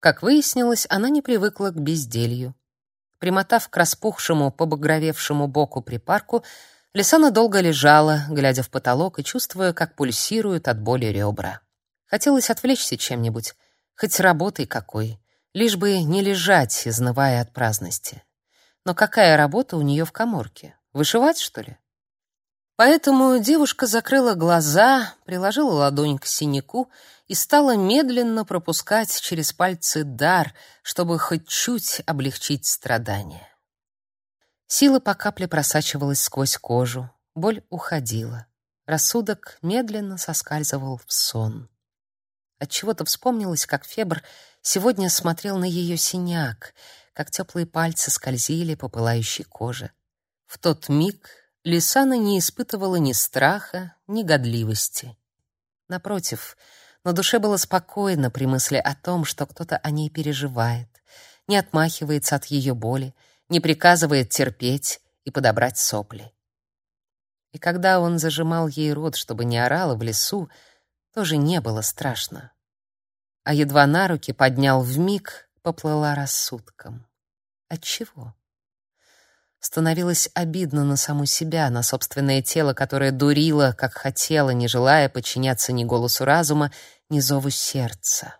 Как выяснилось, она не привыкла к безделью. Примотав к распухшему, побагровевшему боку припарку, Лисана долго лежала, глядя в потолок и чувствуя, как пульсируют от боли ребра. Хотелось отвлечься чем-нибудь, хоть работой какой, лишь бы не лежать, изнывая от праздности. Но какая работа у нее в каморке? Вышивать, что ли? Поэтому девушка закрыла глаза, приложила ладонь к синяку и стала медленно пропускать через пальцы дар, чтобы хоть чуть облегчить страдания. Сила по капле просачивалась сквозь кожу, боль уходила. Рассудок медленно соскальзывал в сон. Отчего-то вспомнилось, как Фебр сегодня смотрел на ее синяк, как теплые пальцы скользили по пылающей коже. В тот миг Лисана не испытывала ни страха, ни годливости. Напротив, на душе было спокойно при мысли о том, что кто-то о ней переживает, не отмахивается от ее боли, не приказывает терпеть и подобрать сопли. И когда он зажимал ей рот, чтобы не орала в лесу, тоже не было страшно. А едва на руки поднял вмиг, поплыла рассудком. Отчего? Становилось обидно на саму себя, на собственное тело, которое дурило, как хотело, не желая подчиняться ни голосу разума, ни зову сердца.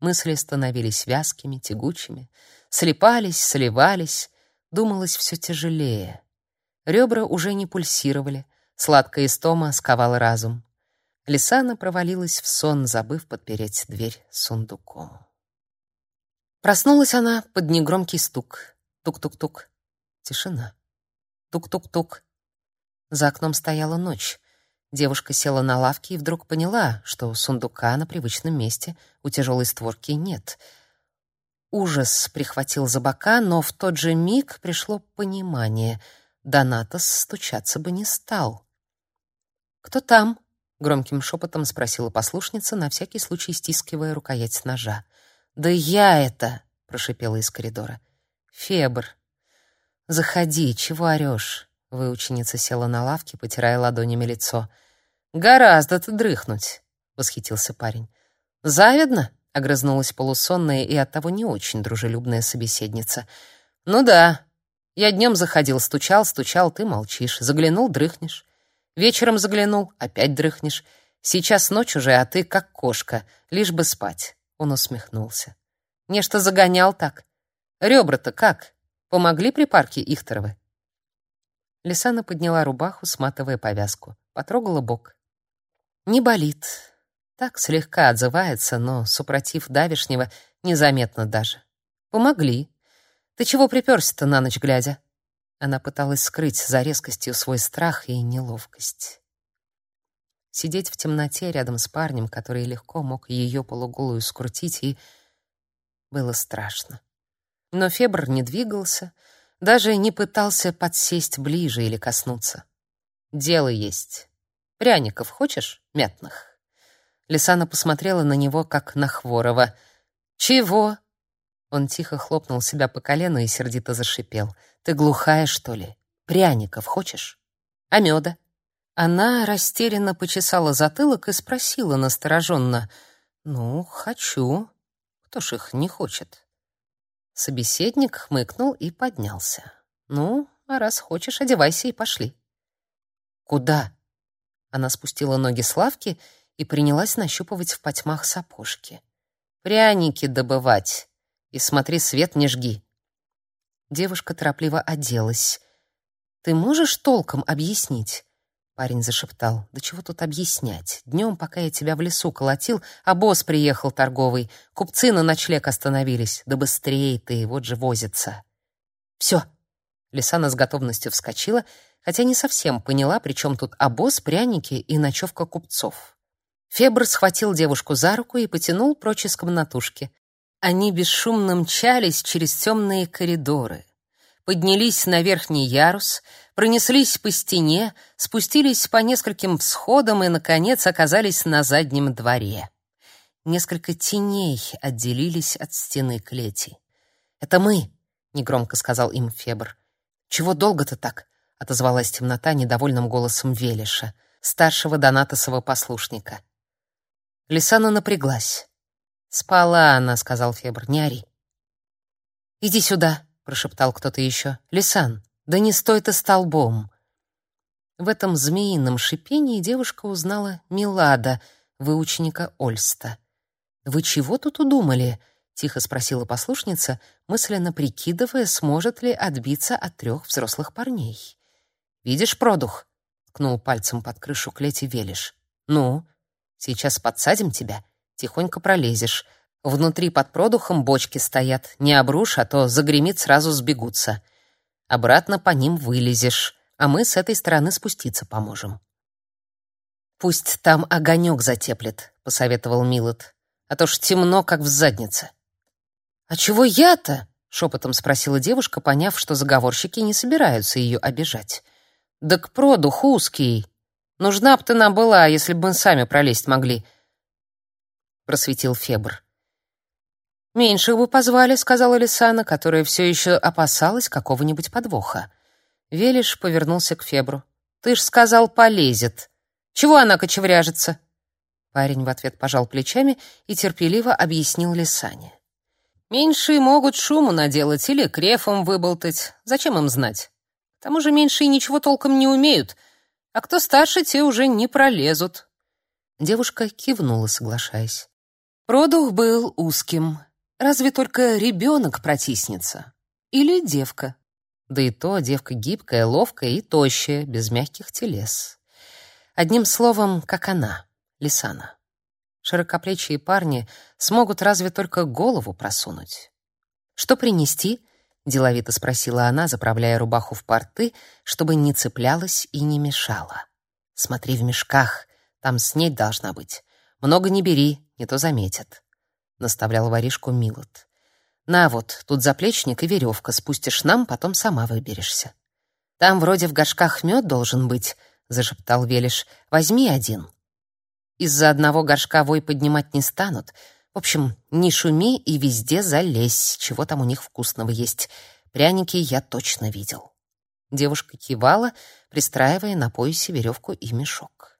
Мысли становились вязкими, тягучими, слипались, сливались, думалось все тяжелее. Ребра уже не пульсировали, сладкая истома сковала разум. Лисана провалилась в сон, забыв подпереть дверь сундуком. Проснулась она под негромкий стук. Тук-тук-тук. Тишина. Тук-тук-тук. За окном стояла ночь. Девушка села на лавке и вдруг поняла, что сундука на привычном месте у тяжелой створки нет. Ужас прихватил за бока, но в тот же миг пришло понимание. Донатос стучаться бы не стал. «Кто там?» громким шепотом спросила послушница, на всякий случай стискивая рукоять ножа. "Да я это", прошипела из коридора. "Фебр. Заходи, чего орешь? Выученица села на лавке, потирая ладонями лицо. "Гораздо ты дрыхнуть", восхитился парень. "Завидно?" огрызнулась полусонная и оттого не очень дружелюбная собеседница. "Ну да. Я днем заходил, стучал, стучал, ты молчишь, заглянул, дрыхнешь. Вечером заглянул, опять дрыхнешь. Сейчас ночь уже, а ты как кошка, лишь бы спать. Он усмехнулся. Нечто загонял так. Ребра-то как? Помогли припарки Ихтеровы? Лисана подняла рубаху, сматывая повязку. Потрогала бок. Не болит. Так слегка отзывается, но, супротив давешнего, незаметно даже. Помогли. Ты чего приперся-то на ночь глядя? Она пыталась скрыть за резкостью свой страх и неловкость. Сидеть в темноте рядом с парнем, который легко мог ее полуголую скрутить, и было страшно. Но Фебр не двигался, даже не пытался подсесть ближе или коснуться. Дело есть. Пряников хочешь? Мятных. Лисана посмотрела на него, как на Хворова. «Чего?» Он тихо хлопнул себя по колену и сердито зашипел. «Ты глухая, что ли? Пряников хочешь? А меда?» Она растерянно почесала затылок и спросила настороженно. «Ну, хочу. Кто ж их не хочет?» Собеседник хмыкнул и поднялся. «Ну, а раз хочешь, одевайся и пошли». «Куда?» Она спустила ноги с лавки и принялась нащупывать в потьмах сапожки. «Пряники добывать!» И смотри, свет не жги. Девушка торопливо оделась. Ты можешь толком объяснить? Парень зашептал. Да чего тут объяснять? Днем, пока я тебя в лесу колотил, а босс приехал торговый. Купцы на ночлег остановились. Да быстрее ты, вот же возится. Все. Лисана с готовностью вскочила, хотя не совсем поняла, при чем тут обоз, пряники и ночевка купцов. Фебр схватил девушку за руку и потянул прочь из комнатушки. Они бесшумно мчались через темные коридоры, поднялись на верхний ярус, пронеслись по стене, спустились по нескольким всходам и, наконец, оказались на заднем дворе. Несколько теней отделились от стены клети. «Это мы», — негромко сказал им Фебр. «Чего долго-то так?» — отозвалась темнота недовольным голосом Велиша, старшего донатосова послушника. Лисана напряглась. «Спала она», — сказал Фебр, — «не ори». «Иди сюда», — прошептал кто-то еще. «Лисан, да не стой ты столбом». В этом змеином шипении девушка узнала Милада, выученика Ольста. «Вы чего тут удумали?» — тихо спросила послушница, мысленно прикидывая, сможет ли отбиться от трех взрослых парней. «Видишь, продух?» — ткнул пальцем под крышу клети Велиш. «Ну, сейчас подсадим тебя, тихонько пролезешь. Внутри под продухом бочки стоят. Не обрушь, а то загремит, сразу сбегутся. Обратно по ним вылезешь, а мы с этой стороны спуститься поможем». «Пусть там огонек затеплит», — посоветовал Милот. «А то ж темно, как в заднице». «А чего я-то?» — шепотом спросила девушка, поняв, что заговорщики не собираются ее обижать. «Да к продух узкий. Нужна б ты нам была, если бы мы сами пролезть могли», — просветил Фебр. «Меньших бы позвали», — сказала Лисана, которая все еще опасалась какого-нибудь подвоха. Велиш повернулся к Фебру. «Ты ж сказал, полезет. Чего она кочевряжется?» Парень в ответ пожал плечами и терпеливо объяснил Лисане. Меньшие могут шуму наделать или крефом выболтать. Зачем им знать? К тому же меньшие ничего толком не умеют, а кто старше, те уже не пролезут. Девушка кивнула, соглашаясь. Продух был узким. Разве только ребенок протиснется. Или девка. Да и то девка гибкая, ловкая и тощая, без мягких телес. Одним словом, как она, Лисана. Широкоплечие парни смогут разве только голову просунуть. «Что принести?» — деловито спросила она, заправляя рубаху в порты, чтобы не цеплялась и не мешала. «Смотри в мешках, там снедь должна быть. Много не бери, не то заметят», — наставлял воришку Милот. «На вот, тут заплечник и веревка, спустишь нам, потом сама выберешься». «Там вроде в горшках мед должен быть», — зашептал Велиш. «Возьми один». Из-за одного горшка вой поднимать не станут. В общем, не шуми и везде залезь, чего там у них вкусного есть. Пряники я точно видел. Девушка кивала, пристраивая на поясе веревку и мешок.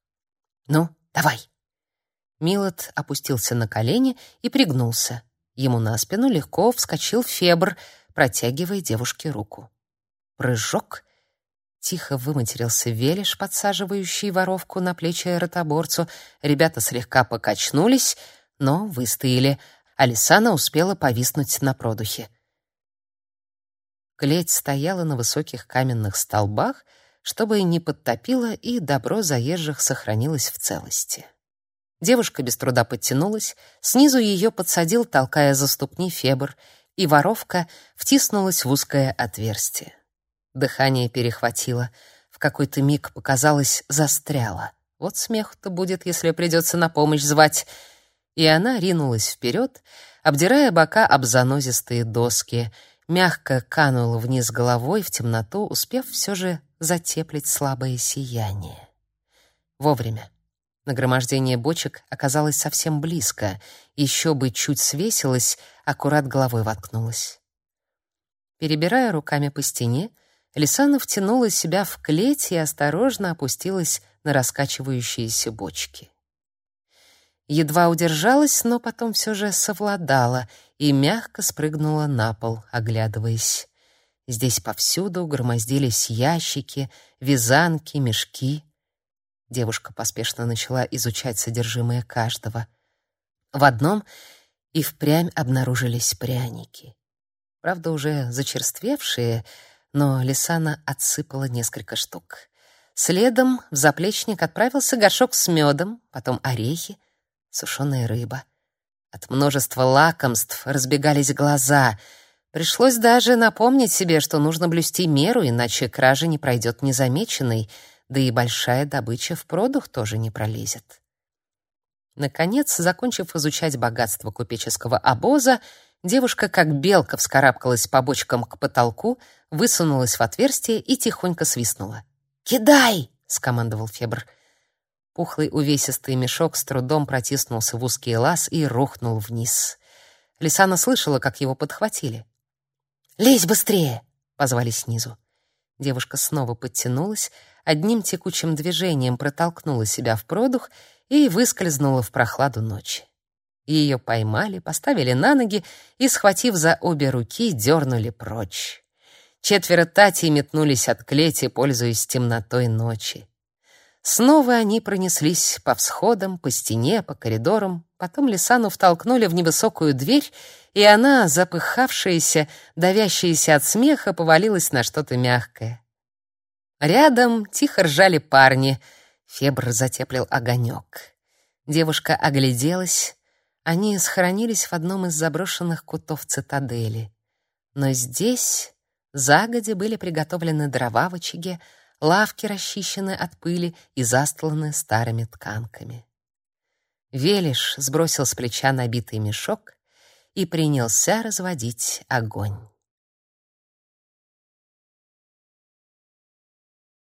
«Ну, давай!» Милот опустился на колени и пригнулся. Ему на спину легко вскочил Фебр, протягивая девушке руку. Прыжок, Тихо выматерился Велиш, подсаживающий воровку на плечи ротоборцу. Ребята слегка покачнулись, но выстояли. Алисана успела повиснуть на продухе. Клеть стояла на высоких каменных столбах, чтобы не подтопило и добро заезжих сохранилось в целости. Девушка без труда подтянулась, снизу ее подсадил, толкая за ступни Фебр, и воровка втиснулась в узкое отверстие. Дыхание перехватило. В какой-то миг показалось, застряло. Вот смех-то будет, если придется на помощь звать. И она ринулась вперед, обдирая бока об занозистые доски, мягко канула вниз головой в темноту, успев все же затеплить слабое сияние. Вовремя. Нагромождение бочек оказалось совсем близко. Еще бы чуть свесилась, аккурат головой воткнулась. Перебирая руками по стене, Лисана втянула себя в клеть и осторожно опустилась на раскачивающиеся бочки. Едва удержалась, но потом все же совладала и мягко спрыгнула на пол, оглядываясь. Здесь повсюду громоздились ящики, вязанки, мешки. Девушка поспешно начала изучать содержимое каждого. В одном и впрямь обнаружились пряники. Правда, уже зачерствевшие, но Лисана отсыпала несколько штук. Следом в заплечник отправился горшок с медом, потом орехи, сушеная рыба. От множества лакомств разбегались глаза. Пришлось даже напомнить себе, что нужно блюсти меру, иначе кража не пройдет незамеченной, да и большая добыча в продух тоже не пролезет. Наконец, закончив изучать богатство купеческого обоза, Девушка, как белка, вскарабкалась по бочкам к потолку, высунулась в отверстие и тихонько свистнула. «Кидай!» — скомандовал Фебр. Пухлый увесистый мешок с трудом протиснулся в узкий лаз и рухнул вниз. Лисана слышала, как его подхватили. «Лезь быстрее!» — позвали снизу. Девушка снова подтянулась, одним текучим движением протолкнула себя в продух и выскользнула в прохладу ночи. Ее поймали, поставили на ноги и, схватив за обе руки, дернули прочь. Четверо Тати метнулись от клети, пользуясь темнотой ночи. Снова они пронеслись по всходам, по стене, по коридорам. Потом Лисану втолкнули в невысокую дверь, и она, запыхавшаяся, давящаяся от смеха, повалилась на что-то мягкое. Рядом тихо ржали парни. Фебр затеплил огонек. Девушка огляделась. Они схоронились в одном из заброшенных кутов цитадели. Но здесь загодя были приготовлены дрова в очаге, лавки расчищены от пыли и застланы старыми тканками. Велиш сбросил с плеча набитый мешок и принялся разводить огонь.